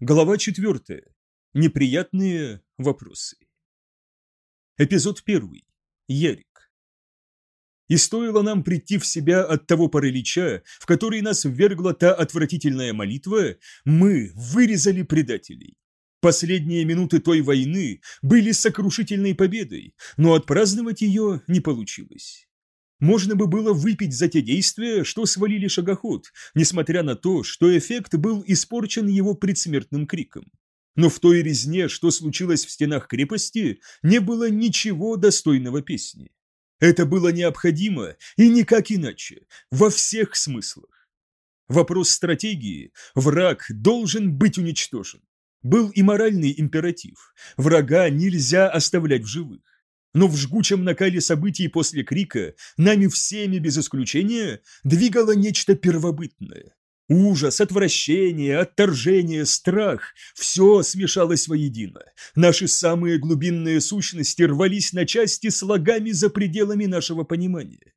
Глава 4. Неприятные вопросы. Эпизод 1. Ярик. И стоило нам прийти в себя от того паралича, в который нас ввергла та отвратительная молитва, мы вырезали предателей. Последние минуты той войны были сокрушительной победой, но отпраздновать ее не получилось. Можно бы было выпить за те действия, что свалили шагоход, несмотря на то, что эффект был испорчен его предсмертным криком. Но в той резне, что случилось в стенах крепости, не было ничего достойного песни. Это было необходимо и никак иначе, во всех смыслах. Вопрос стратегии – враг должен быть уничтожен. Был и моральный императив – врага нельзя оставлять в живых. Но в жгучем накале событий после крика нами всеми без исключения двигало нечто первобытное. Ужас, отвращение, отторжение, страх – все смешалось воедино. Наши самые глубинные сущности рвались на части слогами за пределами нашего понимания.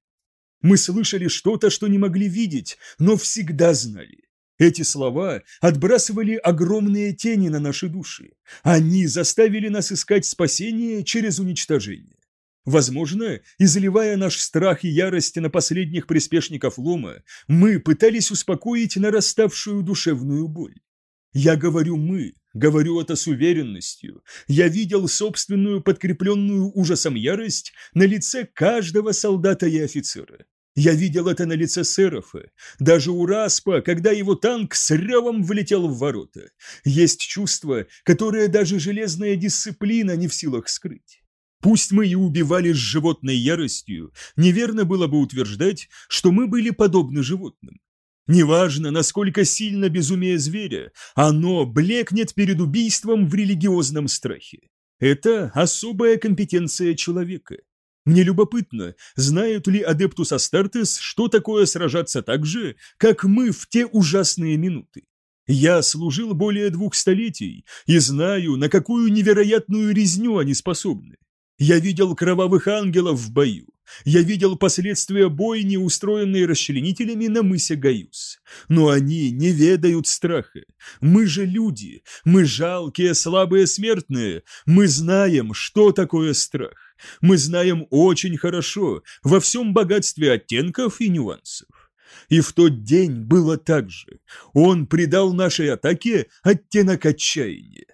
Мы слышали что-то, что не могли видеть, но всегда знали. Эти слова отбрасывали огромные тени на наши души. Они заставили нас искать спасение через уничтожение. Возможно, изливая наш страх и ярость на последних приспешников лома, мы пытались успокоить нараставшую душевную боль. Я говорю «мы», говорю это с уверенностью. Я видел собственную подкрепленную ужасом ярость на лице каждого солдата и офицера. Я видел это на лице Серафа, даже у Распа, когда его танк с ревом влетел в ворота. Есть чувство, которое даже железная дисциплина не в силах скрыть. Пусть мы и убивали с животной яростью, неверно было бы утверждать, что мы были подобны животным. Неважно, насколько сильно безумие зверя, оно блекнет перед убийством в религиозном страхе. Это особая компетенция человека. Мне любопытно, знают ли Адептус Астартес, что такое сражаться так же, как мы в те ужасные минуты. Я служил более двух столетий и знаю, на какую невероятную резню они способны. Я видел кровавых ангелов в бою. Я видел последствия бойни, устроенные расчленителями на мысе Гаюс. Но они не ведают страха. Мы же люди, мы жалкие, слабые смертные. Мы знаем, что такое страх. Мы знаем очень хорошо, во всем богатстве оттенков и нюансов. И в тот день было так же. Он придал нашей атаке оттенок отчаяния.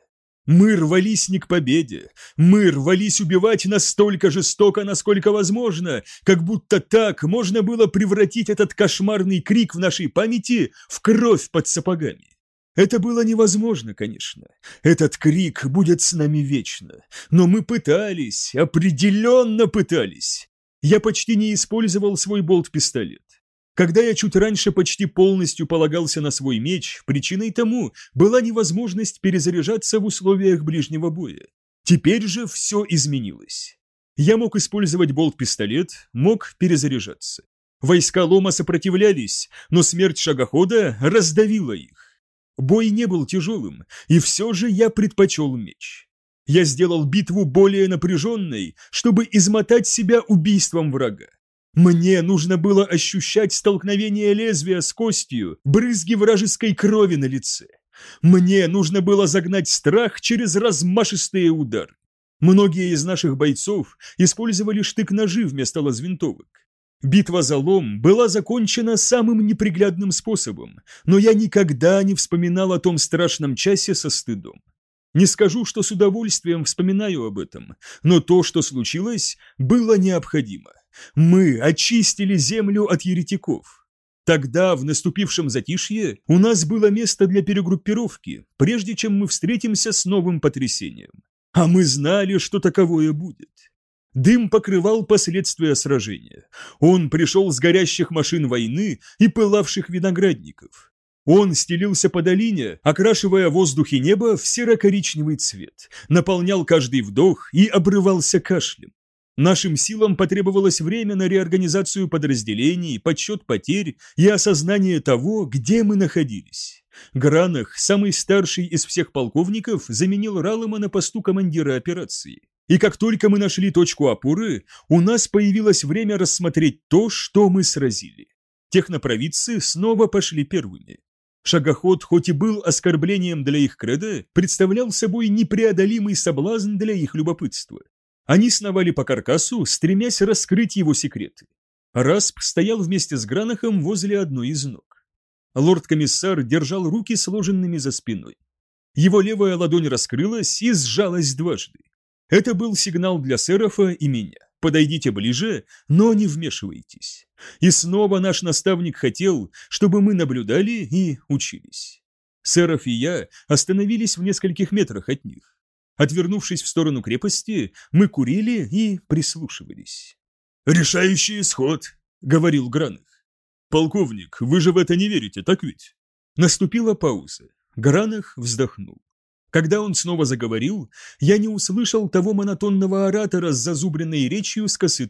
Мы рвались не к победе, мы рвались убивать настолько жестоко, насколько возможно, как будто так можно было превратить этот кошмарный крик в нашей памяти в кровь под сапогами. Это было невозможно, конечно. Этот крик будет с нами вечно. Но мы пытались, определенно пытались. Я почти не использовал свой болт-пистолет. Когда я чуть раньше почти полностью полагался на свой меч, причиной тому была невозможность перезаряжаться в условиях ближнего боя. Теперь же все изменилось. Я мог использовать болт-пистолет, мог перезаряжаться. Войска Лома сопротивлялись, но смерть шагохода раздавила их. Бой не был тяжелым, и все же я предпочел меч. Я сделал битву более напряженной, чтобы измотать себя убийством врага. Мне нужно было ощущать столкновение лезвия с костью, брызги вражеской крови на лице. Мне нужно было загнать страх через размашистые удары. Многие из наших бойцов использовали штык-ножи вместо лазвинтовок. Битва за лом была закончена самым неприглядным способом, но я никогда не вспоминал о том страшном часе со стыдом. Не скажу, что с удовольствием вспоминаю об этом, но то, что случилось, было необходимо. Мы очистили землю от еретиков. Тогда, в наступившем затишье, у нас было место для перегруппировки, прежде чем мы встретимся с новым потрясением. А мы знали, что таковое будет. Дым покрывал последствия сражения. Он пришел с горящих машин войны и пылавших виноградников. Он стелился по долине, окрашивая воздух и небо в серо-коричневый цвет, наполнял каждый вдох и обрывался кашлем. Нашим силам потребовалось время на реорганизацию подразделений, подсчет потерь и осознание того, где мы находились. Гранах, самый старший из всех полковников, заменил Раллема на посту командира операции. И как только мы нашли точку опоры, у нас появилось время рассмотреть то, что мы сразили. Технопровидцы снова пошли первыми. Шагоход, хоть и был оскорблением для их кредо, представлял собой непреодолимый соблазн для их любопытства. Они сновали по каркасу, стремясь раскрыть его секреты. Расп стоял вместе с Гранахом возле одной из ног. Лорд-комиссар держал руки сложенными за спиной. Его левая ладонь раскрылась и сжалась дважды. Это был сигнал для Серафа и меня. Подойдите ближе, но не вмешивайтесь. И снова наш наставник хотел, чтобы мы наблюдали и учились. Сераф и я остановились в нескольких метрах от них. Отвернувшись в сторону крепости, мы курили и прислушивались. «Решающий исход», — говорил Гранах. «Полковник, вы же в это не верите, так ведь?» Наступила пауза. Гранах вздохнул. Когда он снова заговорил, я не услышал того монотонного оратора с зазубренной речью с косы.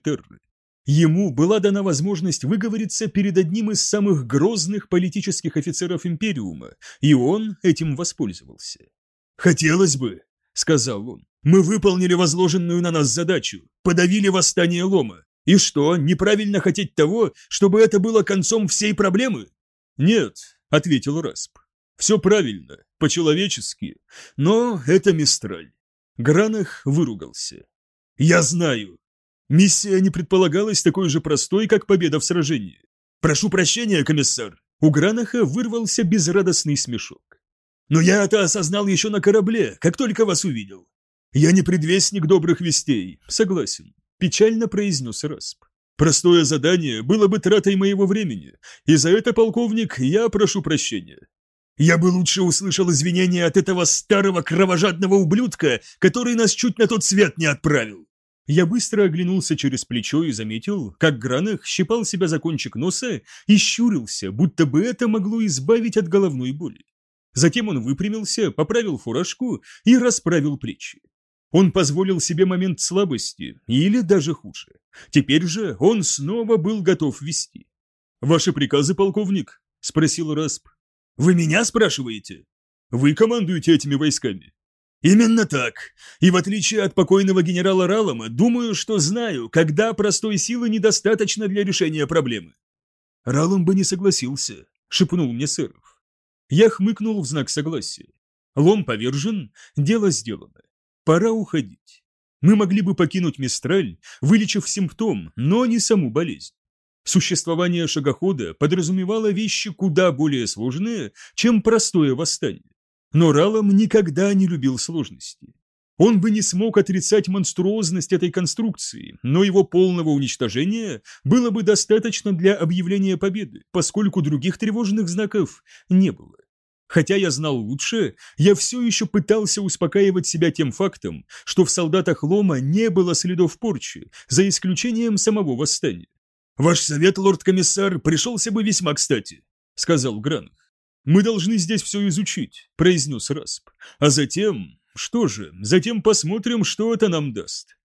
Ему была дана возможность выговориться перед одним из самых грозных политических офицеров Империума, и он этим воспользовался. «Хотелось бы», — сказал он, — «мы выполнили возложенную на нас задачу, подавили восстание Лома. И что, неправильно хотеть того, чтобы это было концом всей проблемы?» «Нет», — ответил Расп, все правильно, по-человечески, но это Мистраль. Гранах выругался. Я знаю. Миссия не предполагалась такой же простой, как победа в сражении. Прошу прощения, комиссар. У Гранаха вырвался безрадостный смешок. Но я это осознал еще на корабле, как только вас увидел. Я не предвестник добрых вестей, согласен, печально произнес Расп. Простое задание было бы тратой моего времени, и за это, полковник, я прошу прощения. Я бы лучше услышал извинения от этого старого кровожадного ублюдка, который нас чуть на тот свет не отправил. Я быстро оглянулся через плечо и заметил, как Гранах щипал себя за кончик носа и щурился, будто бы это могло избавить от головной боли. Затем он выпрямился, поправил фуражку и расправил плечи. Он позволил себе момент слабости, или даже хуже. Теперь же он снова был готов вести. «Ваши приказы, полковник?» – спросил Расп. Вы меня спрашиваете? Вы командуете этими войсками. Именно так. И в отличие от покойного генерала Ралома, думаю, что знаю, когда простой силы недостаточно для решения проблемы. Ралом бы не согласился, шепнул мне Сыров. Я хмыкнул в знак согласия. Лом повержен, дело сделано. Пора уходить. Мы могли бы покинуть Мистраль, вылечив симптом, но не саму болезнь. Существование шагохода подразумевало вещи куда более сложные, чем простое восстание. Но Ралом никогда не любил сложности. Он бы не смог отрицать монструозность этой конструкции, но его полного уничтожения было бы достаточно для объявления победы, поскольку других тревожных знаков не было. Хотя я знал лучше, я все еще пытался успокаивать себя тем фактом, что в солдатах Лома не было следов порчи, за исключением самого восстания. «Ваш совет, лорд-комиссар, пришелся бы весьма кстати», — сказал Гранах. «Мы должны здесь все изучить», — произнес Расп. «А затем... Что же, затем посмотрим, что это нам даст».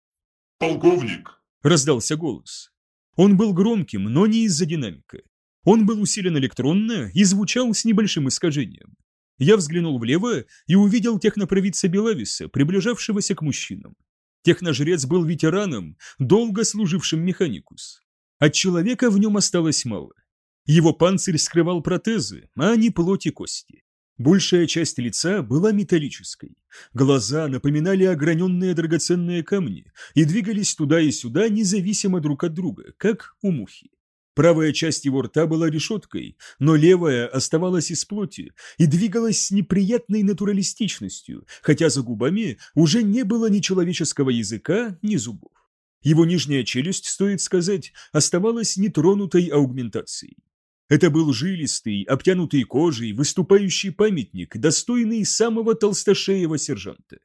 «Полковник», — раздался голос. Он был громким, но не из-за динамика. Он был усилен электронно и звучал с небольшим искажением. Я взглянул влево и увидел технопровидца Белависа, приближавшегося к мужчинам. Техножрец был ветераном, долго служившим механикус. От человека в нем осталось мало. Его панцирь скрывал протезы, а не плоть и кости. Большая часть лица была металлической. Глаза напоминали ограненные драгоценные камни и двигались туда и сюда независимо друг от друга, как у мухи. Правая часть его рта была решеткой, но левая оставалась из плоти и двигалась с неприятной натуралистичностью, хотя за губами уже не было ни человеческого языка, ни зубов. Его нижняя челюсть, стоит сказать, оставалась нетронутой аугментацией. Это был жилистый, обтянутый кожей, выступающий памятник, достойный самого толстошеего сержанта.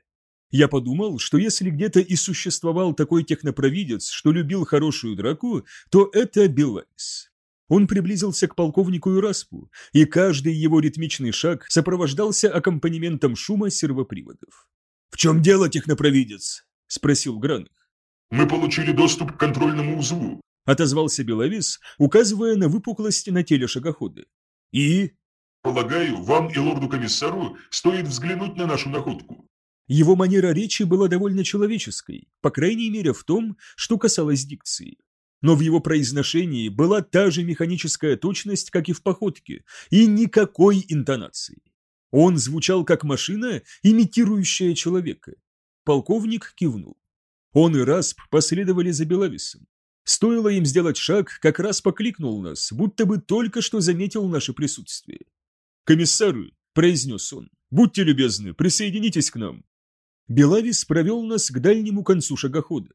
Я подумал, что если где-то и существовал такой технопровидец, что любил хорошую драку, то это Белайс. Он приблизился к полковнику Юраспу, и каждый его ритмичный шаг сопровождался аккомпанементом шума сервоприводов. «В чем дело, технопровидец?» – спросил Гранах. Мы получили доступ к контрольному узлу. Отозвался Беловис, указывая на выпуклости на теле шагохода. И... Полагаю, вам и лорду-комиссару стоит взглянуть на нашу находку. Его манера речи была довольно человеческой, по крайней мере в том, что касалось дикции. но в его произношении была та же механическая точность, как и в походке, и никакой интонации. Он звучал как машина, имитирующая человека. Полковник кивнул. Он и Расп последовали за Белависом. Стоило им сделать шаг, как раз покликнул нас, будто бы только что заметил наше присутствие. «Комиссары», — произнес он, — «будьте любезны, присоединитесь к нам». Белавис провел нас к дальнему концу шагохода.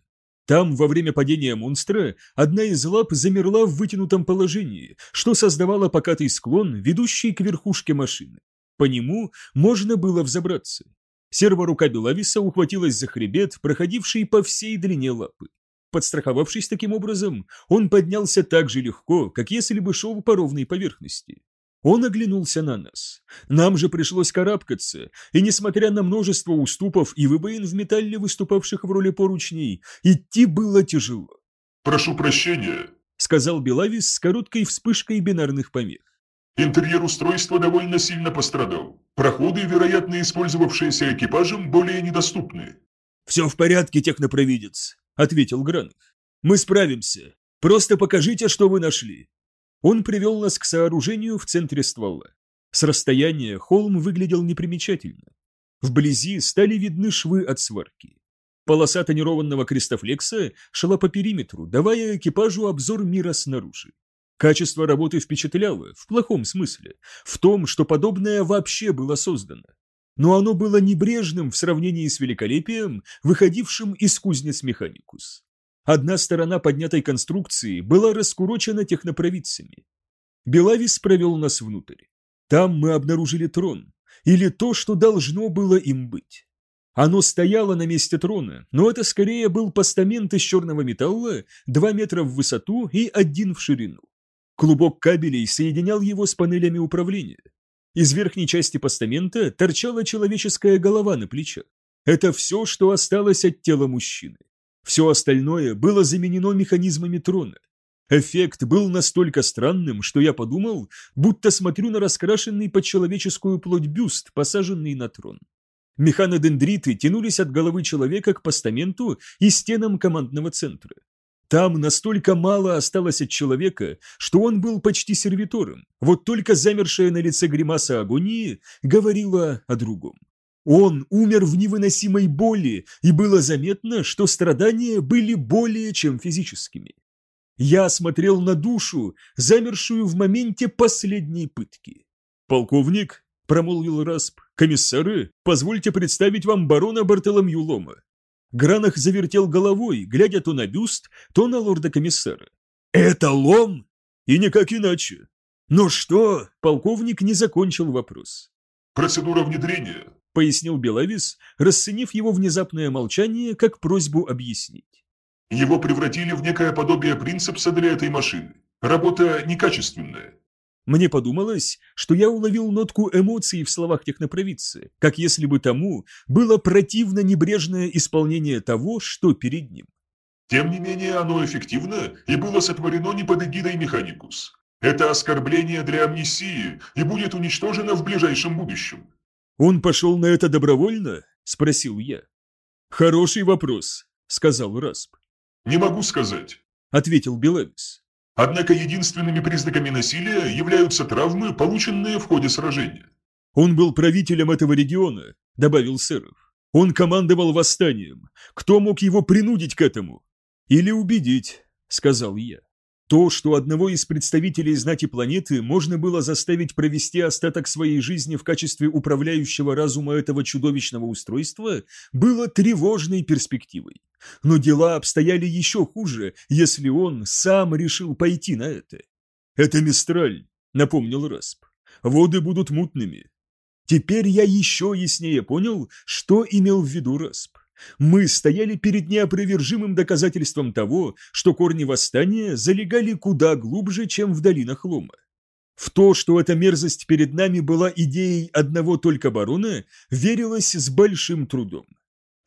Там, во время падения монстра, одна из лап замерла в вытянутом положении, что создавало покатый склон, ведущий к верхушке машины. По нему можно было взобраться. Серворука Белависа ухватилась за хребет, проходивший по всей длине лапы. Подстраховавшись таким образом, он поднялся так же легко, как если бы шел по ровной поверхности. Он оглянулся на нас. Нам же пришлось карабкаться, и, несмотря на множество уступов и выбоин в металле, выступавших в роли поручней, идти было тяжело. «Прошу прощения», — сказал Белавис с короткой вспышкой бинарных помех. «Интерьер устройства довольно сильно пострадал. Проходы, вероятно, использовавшиеся экипажем, более недоступны». «Все в порядке, технопровидец», — ответил Гранах. «Мы справимся. Просто покажите, что вы нашли. Он привел нас к сооружению в центре ствола. С расстояния холм выглядел непримечательно. Вблизи стали видны швы от сварки. Полоса тонированного крестофлекса шла по периметру, давая экипажу обзор мира снаружи. Качество работы впечатляло, в плохом смысле, в том, что подобное вообще было создано. Но оно было небрежным в сравнении с великолепием, выходившим из кузнец Механикус. Одна сторона поднятой конструкции была раскурочена технопровидцами. Белавис провел нас внутрь. Там мы обнаружили трон, или то, что должно было им быть. Оно стояло на месте трона, но это скорее был постамент из черного металла, 2 метра в высоту и один в ширину. Клубок кабелей соединял его с панелями управления. Из верхней части постамента торчала человеческая голова на плечах. Это все, что осталось от тела мужчины. Все остальное было заменено механизмами трона. Эффект был настолько странным, что я подумал, будто смотрю на раскрашенный под человеческую плоть бюст, посаженный на трон. Механодендриты тянулись от головы человека к постаменту и стенам командного центра. Там настолько мало осталось от человека, что он был почти сервитором, вот только замершая на лице гримаса агонии говорила о другом. Он умер в невыносимой боли, и было заметно, что страдания были более чем физическими. Я смотрел на душу, замершую в моменте последней пытки. «Полковник», — промолвил Расп, — «комиссары, позвольте представить вам барона Бартоломью Лома». Гранах завертел головой, глядя то на бюст, то на лорда-комиссара. «Это Лом?» «И никак иначе». «Но что?» — полковник не закончил вопрос. «Процедура внедрения», — пояснил Белавис, расценив его внезапное молчание как просьбу объяснить. «Его превратили в некое подобие принципса для этой машины. Работа некачественная». Мне подумалось, что я уловил нотку эмоций в словах технопровидца, как если бы тому было противно небрежное исполнение того, что перед ним. Тем не менее, оно эффективно и было сотворено не под эгидой Механикус. Это оскорбление для амнисии и будет уничтожено в ближайшем будущем. «Он пошел на это добровольно?» – спросил я. «Хороший вопрос», – сказал Расп. «Не могу сказать», – ответил Белавис. «Однако единственными признаками насилия являются травмы, полученные в ходе сражения». «Он был правителем этого региона», – добавил Сэров. «Он командовал восстанием. Кто мог его принудить к этому?» «Или убедить», – сказал я. То, что одного из представителей знати планеты можно было заставить провести остаток своей жизни в качестве управляющего разума этого чудовищного устройства, было тревожной перспективой. Но дела обстояли еще хуже, если он сам решил пойти на это. «Это Мистраль», — напомнил Расп. «Воды будут мутными». Теперь я еще яснее понял, что имел в виду Расп. Мы стояли перед неопровержимым доказательством того, что корни восстания залегали куда глубже, чем в долинах Лома. В то, что эта мерзость перед нами была идеей одного только барона, верилось с большим трудом.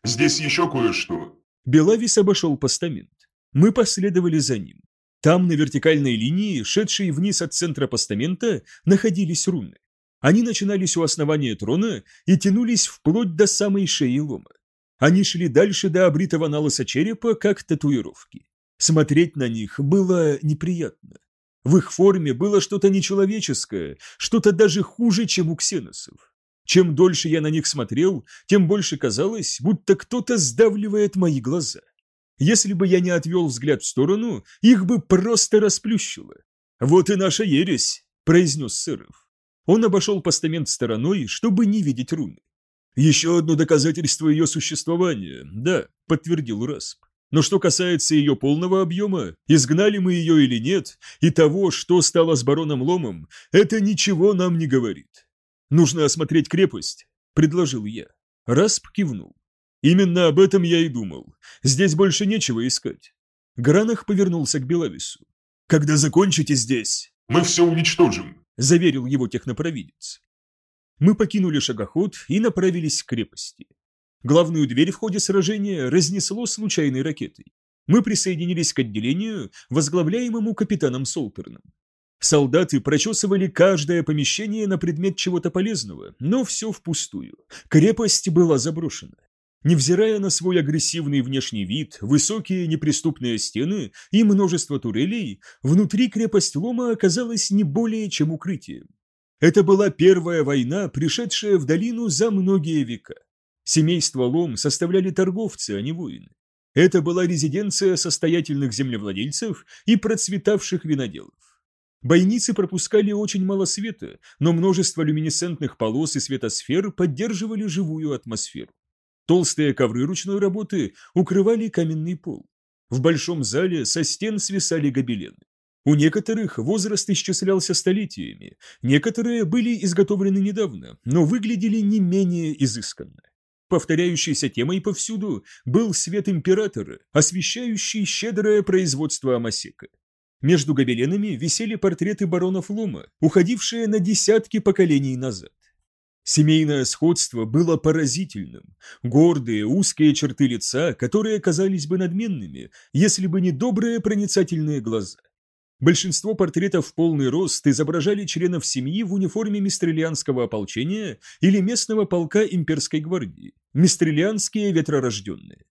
«Здесь еще кое-что». Белавис обошел постамент. Мы последовали за ним. Там, на вертикальной линии, шедшей вниз от центра постамента, находились руны. Они начинались у основания трона и тянулись вплоть до самой шеи лома. Они шли дальше до обритого на черепа, как татуировки. Смотреть на них было неприятно. В их форме было что-то нечеловеческое, что-то даже хуже, чем у ксеносов. Чем дольше я на них смотрел, тем больше казалось, будто кто-то сдавливает мои глаза. Если бы я не отвел взгляд в сторону, их бы просто расплющило. «Вот и наша ересь», – произнес Сыров. Он обошел постамент стороной, чтобы не видеть руны. «Еще одно доказательство ее существования, да», – подтвердил Расп. «Но что касается ее полного объема, изгнали мы ее или нет, и того, что стало с бароном Ломом, это ничего нам не говорит. Нужно осмотреть крепость», – предложил я. Расп кивнул. «Именно об этом я и думал. Здесь больше нечего искать». Гранах повернулся к Белавису. «Когда закончите здесь...» «Мы все уничтожим», – заверил его технопровидец. Мы покинули шагоход и направились к крепости. Главную дверь в ходе сражения разнесло случайной ракетой. Мы присоединились к отделению, возглавляемому капитаном Солтерном. Солдаты прочесывали каждое помещение на предмет чего-то полезного, но все впустую. Крепость была заброшена. Невзирая на свой агрессивный внешний вид, высокие неприступные стены и множество турелей, внутри крепость Лома оказалась не более чем укрытием. Это была первая война, пришедшая в долину за многие века. Семейство Лом составляли торговцы, а не воины. Это была резиденция состоятельных землевладельцев и процветавших виноделов. Бойницы пропускали очень мало света, но множество люминесцентных полос и светосфер поддерживали живую атмосферу. Толстые ковры ручной работы укрывали каменный пол. В большом зале со стен свисали гобелены. У некоторых возраст исчислялся столетиями, некоторые были изготовлены недавно, но выглядели не менее изысканно. Повторяющейся темой повсюду был свет императора, освещающий щедрое производство Амасека. Между гобеленами висели портреты баронов Лома, уходившие на десятки поколений назад. Семейное сходство было поразительным. Гордые, узкие черты лица, которые казались бы надменными, если бы не добрые проницательные глаза. Большинство портретов в полный рост изображали членов семьи в униформе мистрелианского ополчения или местного полка имперской гвардии, мистрелианские ветророжденные.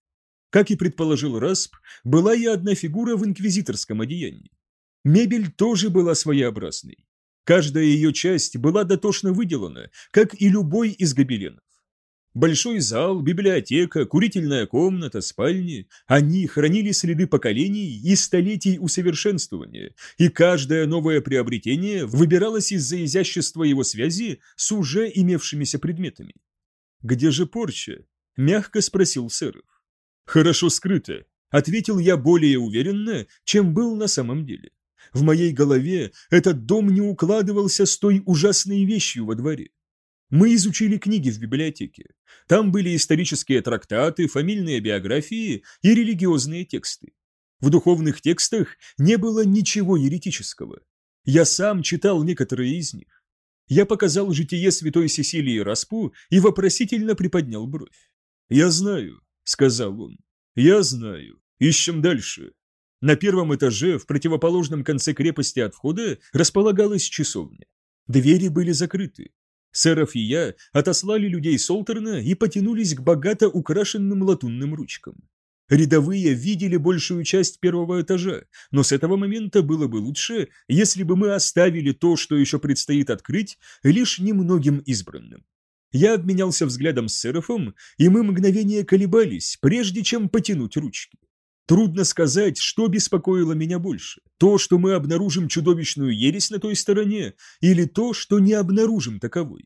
Как и предположил Расп, была и одна фигура в инквизиторском одеянии. Мебель тоже была своеобразной. Каждая ее часть была дотошно выделана, как и любой из гобеленов. Большой зал, библиотека, курительная комната, спальни – они хранили следы поколений и столетий усовершенствования, и каждое новое приобретение выбиралось из-за изящества его связи с уже имевшимися предметами. «Где же порча?» – мягко спросил Сэров. «Хорошо скрыто», – ответил я более уверенно, чем был на самом деле. В моей голове этот дом не укладывался с той ужасной вещью во дворе. Мы изучили книги в библиотеке. Там были исторические трактаты, фамильные биографии и религиозные тексты. В духовных текстах не было ничего еретического. Я сам читал некоторые из них. Я показал житие святой Сесилии Распу и вопросительно приподнял бровь. «Я знаю», — сказал он. «Я знаю. Ищем дальше. На первом этаже, в противоположном конце крепости от входа, располагалась часовня. Двери были закрыты. Сэров и я отослали людей Солтерна и потянулись к богато украшенным латунным ручкам. Рядовые видели большую часть первого этажа, но с этого момента было бы лучше, если бы мы оставили то, что еще предстоит открыть, лишь немногим избранным. Я обменялся взглядом с Серафом, и мы мгновение колебались, прежде чем потянуть ручки. Трудно сказать, что беспокоило меня больше. То, что мы обнаружим чудовищную ересь на той стороне, или то, что не обнаружим таковой.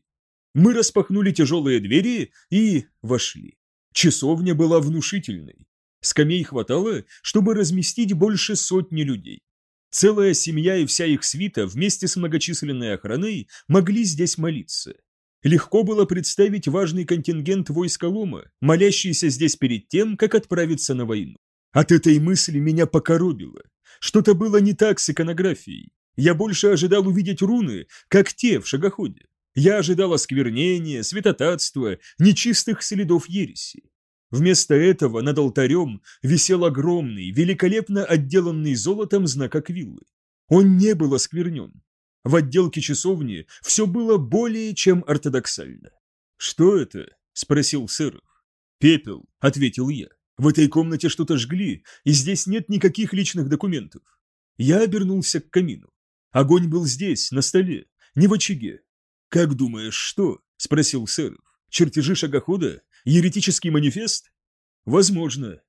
Мы распахнули тяжелые двери и вошли. Часовня была внушительной. Скамей хватало, чтобы разместить больше сотни людей. Целая семья и вся их свита вместе с многочисленной охраной могли здесь молиться. Легко было представить важный контингент войска Лома, молящийся здесь перед тем, как отправиться на войну. От этой мысли меня покоробило. Что-то было не так с иконографией. Я больше ожидал увидеть руны, как те в шагоходе. Я ожидал осквернения, святотатства, нечистых следов ереси. Вместо этого над алтарем висел огромный, великолепно отделанный золотом знак Аквиллы. Он не был осквернен. В отделке часовни все было более чем ортодоксально. «Что это?» – спросил Сыров. «Пепел», – ответил я. В этой комнате что-то жгли, и здесь нет никаких личных документов. Я обернулся к камину. Огонь был здесь, на столе, не в очаге. «Как думаешь, что?» – спросил Сэров. «Чертежи шагохода? Еретический манифест?» «Возможно».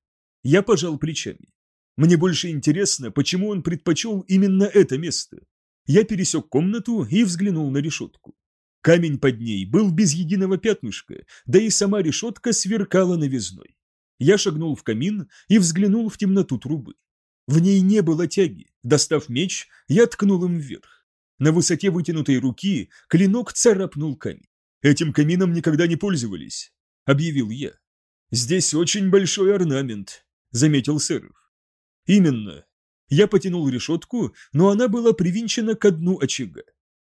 Я пожал плечами. Мне больше интересно, почему он предпочел именно это место. Я пересек комнату и взглянул на решетку. Камень под ней был без единого пятнышка, да и сама решетка сверкала новизной. Я шагнул в камин и взглянул в темноту трубы. В ней не было тяги. Достав меч, я ткнул им вверх. На высоте вытянутой руки клинок царапнул камень. «Этим камином никогда не пользовались», — объявил я. «Здесь очень большой орнамент», — заметил Сэров. «Именно. Я потянул решетку, но она была привинчена к дну очага.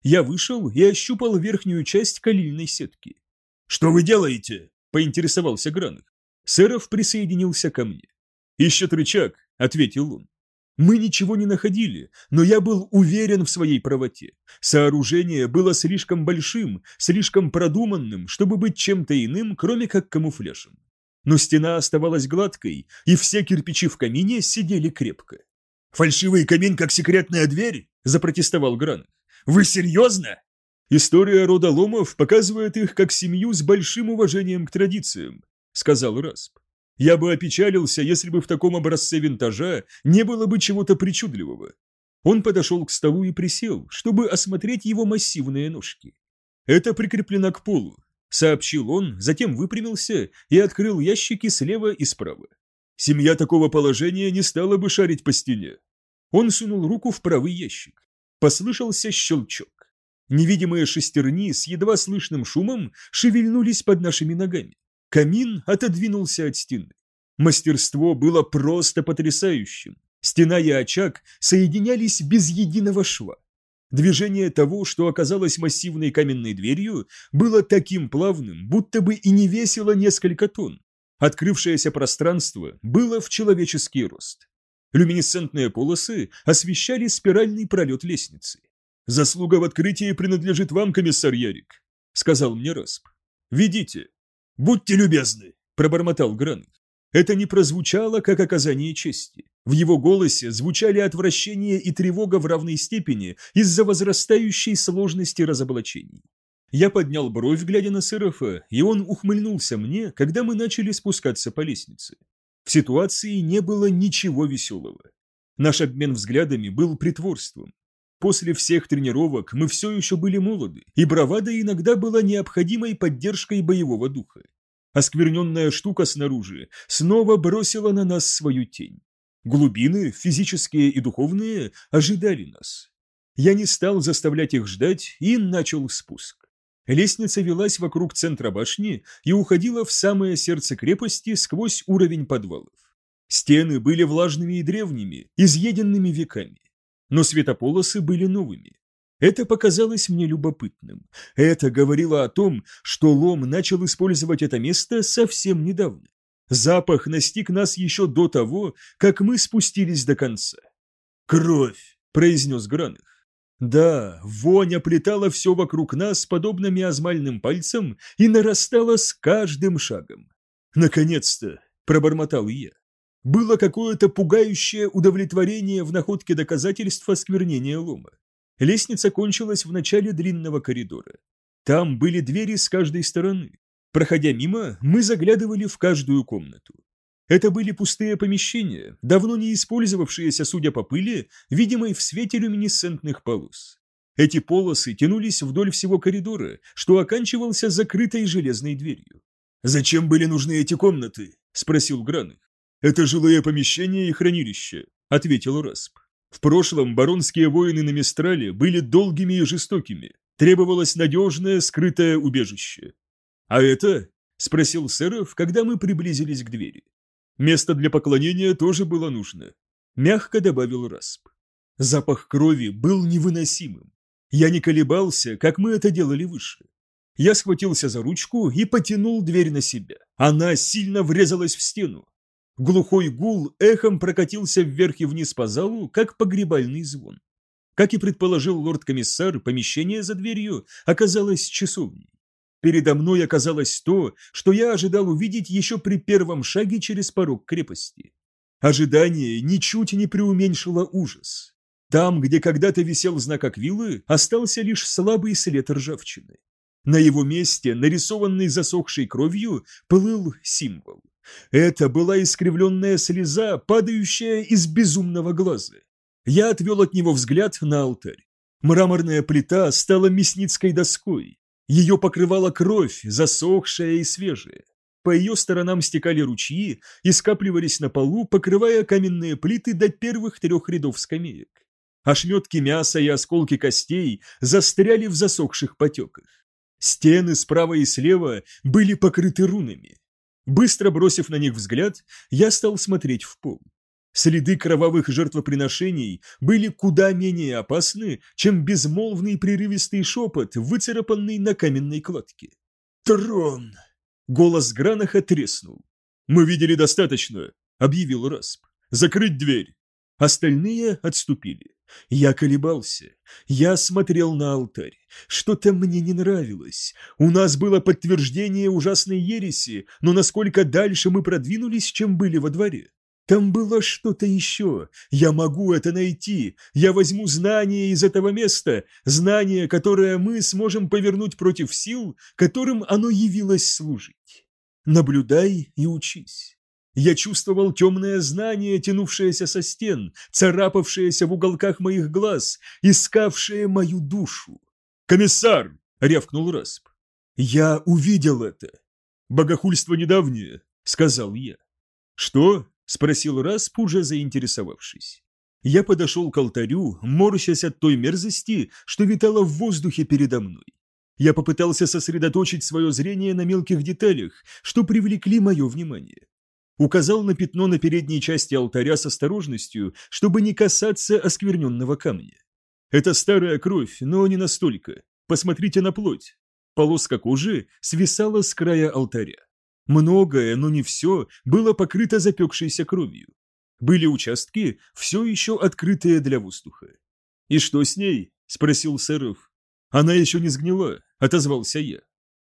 Я вышел и ощупал верхнюю часть калильной сетки. «Что вы делаете?» – поинтересовался Гранах. Сэров присоединился ко мне. «Ищет рычаг», – ответил он. Мы ничего не находили, но я был уверен в своей правоте. Сооружение было слишком большим, слишком продуманным, чтобы быть чем-то иным, кроме как камуфляжем. Но стена оставалась гладкой, и все кирпичи в камине сидели крепко. «Фальшивый камин, как секретная дверь?» – запротестовал Гранах. Вы серьезно? История рода Ломов показывает их как семью с большим уважением к традициям, сказал Расп. Я бы опечалился, если бы в таком образце винтажа не было бы чего-то причудливого. Он подошел к столу и присел, чтобы осмотреть его массивные ножки. Это прикреплено к полу, сообщил он, затем выпрямился и открыл ящики слева и справа. Семья такого положения не стала бы шарить по стене. Он сунул руку в правый ящик. Послышался щелчок. Невидимые шестерни с едва слышным шумом шевельнулись под нашими ногами. Камин отодвинулся от стены. Мастерство было просто потрясающим. Стена и очаг соединялись без единого шва. Движение того, что оказалось массивной каменной дверью, было таким плавным, будто бы и не весило несколько тонн. Открывшееся пространство было в человеческий рост. Люминесцентные полосы освещали спиральный пролет лестницы. «Заслуга в открытии принадлежит вам, комиссар Ярик», — сказал мне Расп. «Ведите». «Будьте любезны», — пробормотал Грант. Это не прозвучало, как оказание чести. В его голосе звучали отвращение и тревога в равной степени из-за возрастающей сложности разоблачений. Я поднял бровь, глядя на Серафа, и он ухмыльнулся мне, когда мы начали спускаться по лестнице. В ситуации не было ничего веселого. Наш обмен взглядами был притворством. После всех тренировок мы все еще были молоды, и бравада иногда была необходимой поддержкой боевого духа. Оскверненная штука снаружи снова бросила на нас свою тень. Глубины, физические и духовные, ожидали нас. Я не стал заставлять их ждать и начал спуск. Лестница велась вокруг центра башни и уходила в самое сердце крепости сквозь уровень подвалов. Стены были влажными и древними, изъеденными веками. Но светополосы были новыми. Это показалось мне любопытным. Это говорило о том, что Лом начал использовать это место совсем недавно. Запах настиг нас еще до того, как мы спустились до конца. «Кровь!» – произнес Гранах. Да, вонь оплетала все вокруг нас подобно миазмальным пальцам и нарастала с каждым шагом. «Наконец-то!» – пробормотал я. Было какое-то пугающее удовлетворение в находке доказательств осквернения лома. Лестница кончилась в начале длинного коридора. Там были двери с каждой стороны. Проходя мимо, мы заглядывали в каждую комнату. Это были пустые помещения, давно не использовавшиеся, судя по пыли, видимой в свете люминесцентных полос. Эти полосы тянулись вдоль всего коридора, что оканчивался закрытой железной дверью. «Зачем были нужны эти комнаты?» – спросил Гранах. «Это жилые помещения и хранилища», – ответил Расп. «В прошлом баронские воины на Мистрале были долгими и жестокими. Требовалось надежное скрытое убежище». «А это?» – спросил Сэров, когда мы приблизились к двери. Место для поклонения тоже было нужно. Мягко добавил Расп. Запах крови был невыносимым. Я не колебался, как мы это делали выше. Я схватился за ручку и потянул дверь на себя. Она сильно врезалась в стену. Глухой гул эхом прокатился вверх и вниз по залу, как погребальный звон. Как и предположил лорд-комиссар, помещение за дверью оказалось часовней. Передо мной оказалось то, что я ожидал увидеть еще при первом шаге через порог крепости. Ожидание ничуть не преуменьшило ужас. Там, где когда-то висел знак Аквилы, остался лишь слабый след ржавчины. На его месте, нарисованный засохшей кровью, плыл символ. Это была искривленная слеза, падающая из безумного глаза. Я отвел от него взгляд на алтарь. Мраморная плита стала мясницкой доской. Ее покрывала кровь, засохшая и свежая. По ее сторонам стекали ручьи и скапливались на полу, покрывая каменные плиты до первых трех рядов скамеек. Ошметки мяса и осколки костей застряли в засохших потеках. Стены справа и слева были покрыты рунами. Быстро бросив на них взгляд, я стал смотреть в пол. Следы кровавых жертвоприношений были куда менее опасны, чем безмолвный прерывистый шепот, выцарапанный на каменной кладке. «Трон!» Голос Гранаха треснул. «Мы видели достаточно», — объявил Расп. «Закрыть дверь!» Остальные отступили. Я колебался. Я смотрел на алтарь. Что-то мне не нравилось. У нас было подтверждение ужасной ереси, но насколько дальше мы продвинулись, чем были во дворе. Там было что-то еще. Я могу это найти. Я возьму знание из этого места, знание, которое мы сможем повернуть против сил, которым оно явилось служить. Наблюдай и учись. Я чувствовал темное знание, тянувшееся со стен, царапавшееся в уголках моих глаз, искавшее мою душу. «Комиссар!» — рявкнул Расп. «Я увидел это!» «Богохульство недавнее», — сказал я. «Что?» — спросил Расп, уже заинтересовавшись. Я подошел к алтарю, морщась от той мерзости, что витала в воздухе передо мной. Я попытался сосредоточить свое зрение на мелких деталях, что привлекли мое внимание указал на пятно на передней части алтаря с осторожностью, чтобы не касаться оскверненного камня. Это старая кровь, но не настолько. Посмотрите на плоть. Полоска кожи свисала с края алтаря. Многое, но не все, было покрыто запекшейся кровью. Были участки, все еще открытые для воздуха. «И что с ней?» – спросил Сэров. «Она еще не сгнила», – отозвался я.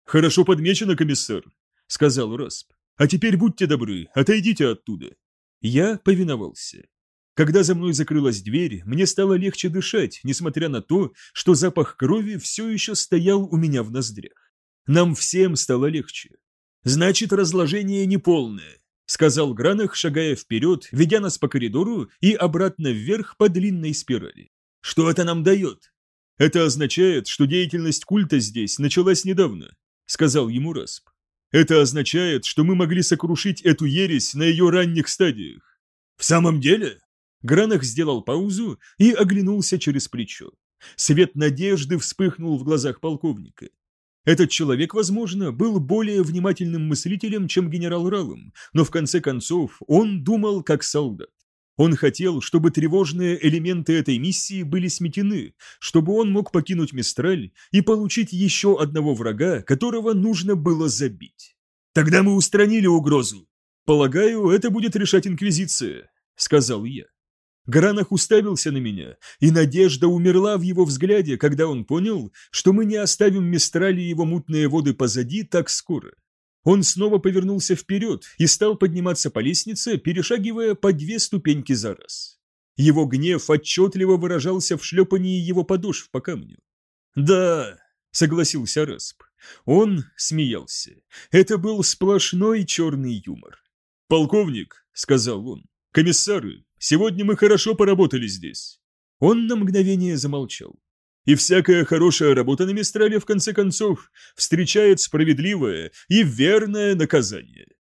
«Хорошо подмечено, комиссар», – сказал Расп. А теперь будьте добры, отойдите оттуда. Я повиновался. Когда за мной закрылась дверь, мне стало легче дышать, несмотря на то, что запах крови все еще стоял у меня в ноздрях. Нам всем стало легче. Значит, разложение неполное, сказал Гранах, шагая вперед, ведя нас по коридору и обратно вверх по длинной спирали. Что это нам дает? Это означает, что деятельность культа здесь началась недавно, сказал ему Расп. Это означает, что мы могли сокрушить эту ересь на ее ранних стадиях. В самом деле? Гранах сделал паузу и оглянулся через плечо. Свет надежды вспыхнул в глазах полковника. Этот человек, возможно, был более внимательным мыслителем, чем генерал Ралом, но в конце концов он думал как солдат. Он хотел, чтобы тревожные элементы этой миссии были сметены, чтобы он мог покинуть Мистраль и получить еще одного врага, которого нужно было забить. Тогда мы устранили угрозу. Полагаю, это будет решать Инквизиция, сказал я. Гранах уставился на меня, и надежда умерла в его взгляде, когда он понял, что мы не оставим Мистрали и его мутные воды позади так скоро. Он снова повернулся вперед и стал подниматься по лестнице, перешагивая по две ступеньки за раз. Его гнев отчетливо выражался в шлепании его подошв по камню. «Да», — согласился Расп. Он смеялся. Это был сплошной черный юмор. «Полковник», — сказал он, — «комиссары, сегодня мы хорошо поработали здесь». Он на мгновение замолчал. И всякая хорошая работа на Мистрале, в конце концов, встречает справедливое и верное наказание.